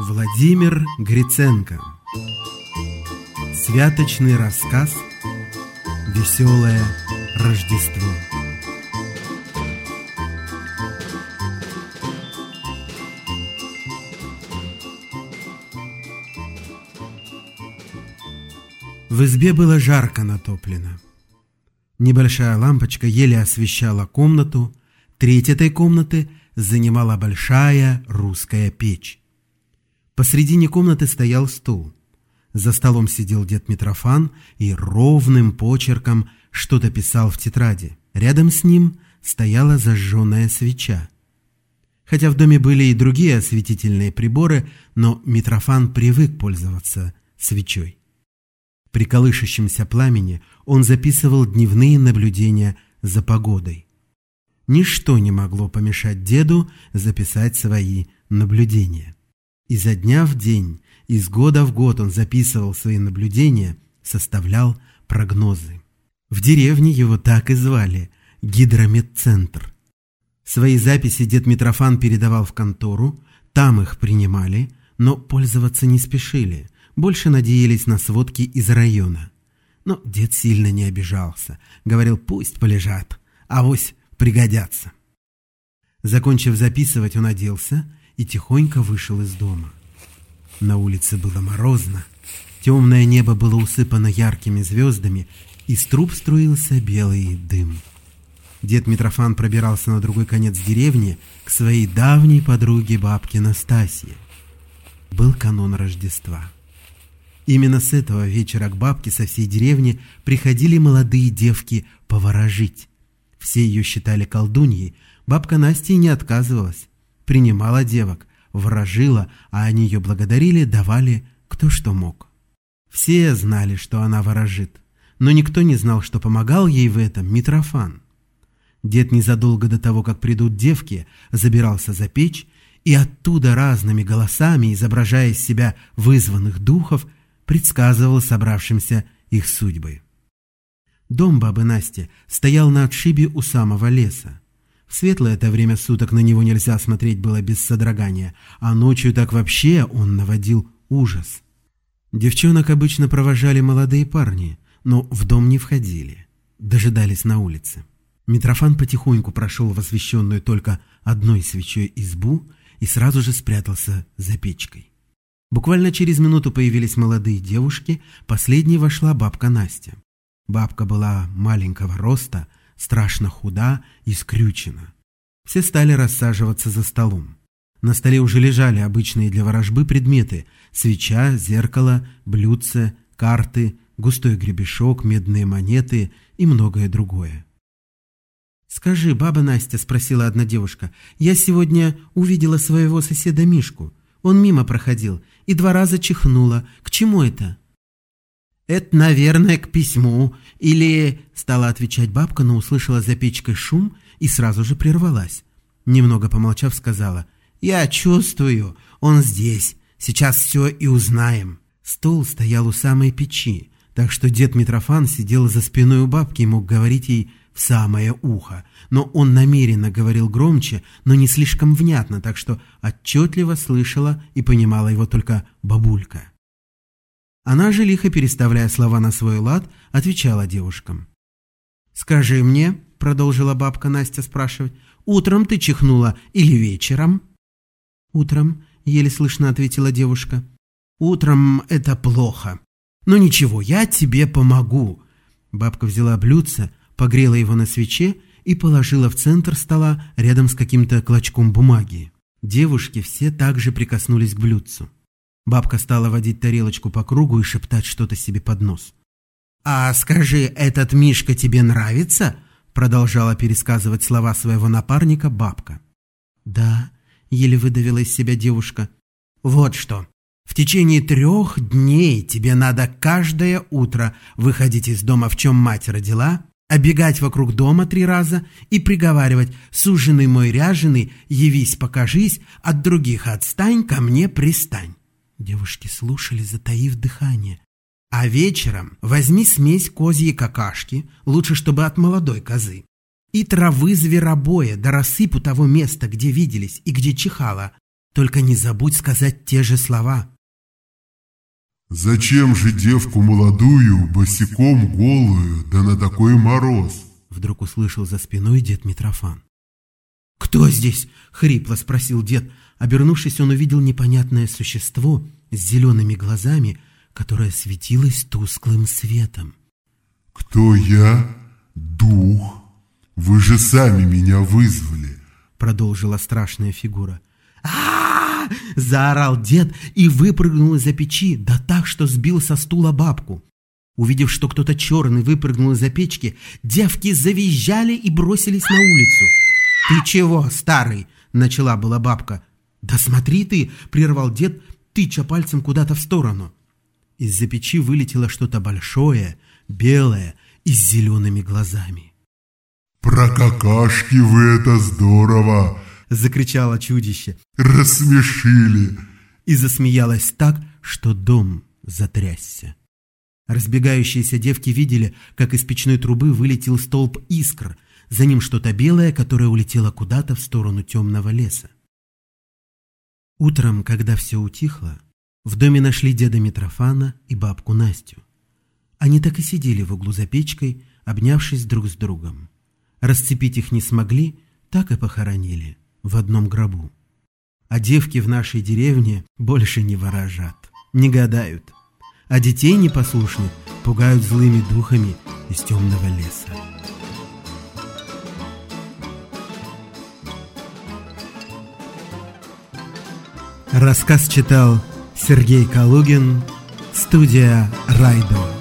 Владимир Гриценко Святочный рассказ Веселое Рождество В избе было жарко натоплено. Небольшая лампочка еле освещала комнату, треть этой комнаты занимала большая русская печь. Посредине комнаты стоял стул. За столом сидел дед Митрофан и ровным почерком что-то писал в тетради. Рядом с ним стояла зажженная свеча. Хотя в доме были и другие осветительные приборы, но Митрофан привык пользоваться свечой. При колышащемся пламени он записывал дневные наблюдения за погодой. Ничто не могло помешать деду записать свои наблюдения. Изо дня в день, из года в год он записывал свои наблюдения, составлял прогнозы. В деревне его так и звали – гидрометцентр. Свои записи дед Митрофан передавал в контору, там их принимали, но пользоваться не спешили – больше надеялись на сводки из района. Но дед сильно не обижался. Говорил, пусть полежат, авось пригодятся. Закончив записывать, он оделся и тихонько вышел из дома. На улице было морозно. Темное небо было усыпано яркими звездами, из труб струился белый дым. Дед Митрофан пробирался на другой конец деревни к своей давней подруге бабке Настасье. Был канон Рождества. Именно с этого вечера к бабке со всей деревни приходили молодые девки поворожить. Все ее считали колдуньей, бабка Настя не отказывалась. Принимала девок, ворожила, а они ее благодарили, давали кто что мог. Все знали, что она ворожит, но никто не знал, что помогал ей в этом Митрофан. Дед незадолго до того, как придут девки, забирался за печь и оттуда разными голосами, изображая из себя вызванных духов, предсказывал собравшимся их судьбы. Дом бабы Насти стоял на отшибе у самого леса. В светлое это время суток на него нельзя смотреть было без содрогания, а ночью так вообще он наводил ужас. Девчонок обычно провожали молодые парни, но в дом не входили, дожидались на улице. Митрофан потихоньку прошел в освещенную только одной свечой избу и сразу же спрятался за печкой. Буквально через минуту появились молодые девушки, последней вошла бабка Настя. Бабка была маленького роста, страшно худа и скрючена. Все стали рассаживаться за столом. На столе уже лежали обычные для ворожбы предметы – свеча, зеркало, блюдце, карты, густой гребешок, медные монеты и многое другое. «Скажи, баба Настя», – спросила одна девушка, – «я сегодня увидела своего соседа Мишку. Он мимо проходил и два раза чихнула. К чему это?» «Это, наверное, к письму. Или...» — стала отвечать бабка, но услышала за печкой шум и сразу же прервалась. Немного помолчав, сказала. «Я чувствую, он здесь. Сейчас все и узнаем». Стол стоял у самой печи, так что дед Митрофан сидел за спиной у бабки и мог говорить ей в самое ухо, но он намеренно говорил громче, но не слишком внятно, так что отчетливо слышала и понимала его только бабулька. Она же, лихо переставляя слова на свой лад, отвечала девушкам. «Скажи мне», — продолжила бабка Настя спрашивать, «утром ты чихнула или вечером?» «Утром», — еле слышно ответила девушка. «Утром это плохо. Но ничего, я тебе помогу». Бабка взяла блюдце, погрела его на свече и положила в центр стола рядом с каким-то клочком бумаги. Девушки все также прикоснулись к блюдцу. Бабка стала водить тарелочку по кругу и шептать что-то себе под нос. «А скажи, этот Мишка тебе нравится?» Продолжала пересказывать слова своего напарника бабка. «Да», — еле выдавила из себя девушка. «Вот что. В течение трех дней тебе надо каждое утро выходить из дома, в чем мать родила, обегать вокруг дома три раза и приговаривать «Суженый мой ряженый, явись, покажись, от других отстань, ко мне пристань». Девушки слушали, затаив дыхание. А вечером возьми смесь козьей какашки, лучше, чтобы от молодой козы, и травы зверобоя, да рассыпу того места, где виделись и где чихала. Только не забудь сказать те же слова. Зачем же девку молодую, босиком голую, да на такой мороз? Вдруг услышал за спиной дед Митрофан. «Кто здесь?» — хрипло спросил дед. Обернувшись, он увидел непонятное существо с зелеными глазами, которое светилось тусклым светом. «Кто я? Дух. Вы же сами меня вызвали», — продолжила страшная фигура. а, -а, -а заорал дед и выпрыгнул из-за печи, да так, что сбил со стула бабку. Увидев, что кто-то черный выпрыгнул из-за печки, девки завизжали и бросились на улицу. «Ты чего, старый?» — начала была бабка. «Да смотри ты!» — прервал дед, тыча пальцем куда-то в сторону. Из-за печи вылетело что-то большое, белое и с зелеными глазами. «Про какашки вы это здорово!» — закричало чудище. «Рассмешили!» И засмеялась так, что дом затрясся. Разбегающиеся девки видели, как из печной трубы вылетел столб искр, за ним что-то белое, которое улетело куда-то в сторону темного леса. Утром, когда все утихло, в доме нашли деда Митрофана и бабку Настю. Они так и сидели в углу за печкой, обнявшись друг с другом. Расцепить их не смогли, так и похоронили в одном гробу. А девки в нашей деревне больше не ворожат, не гадают, а детей непослушных пугают злыми духами из темного леса. Рассказ читал Сергей Калугин, студия «Райдо».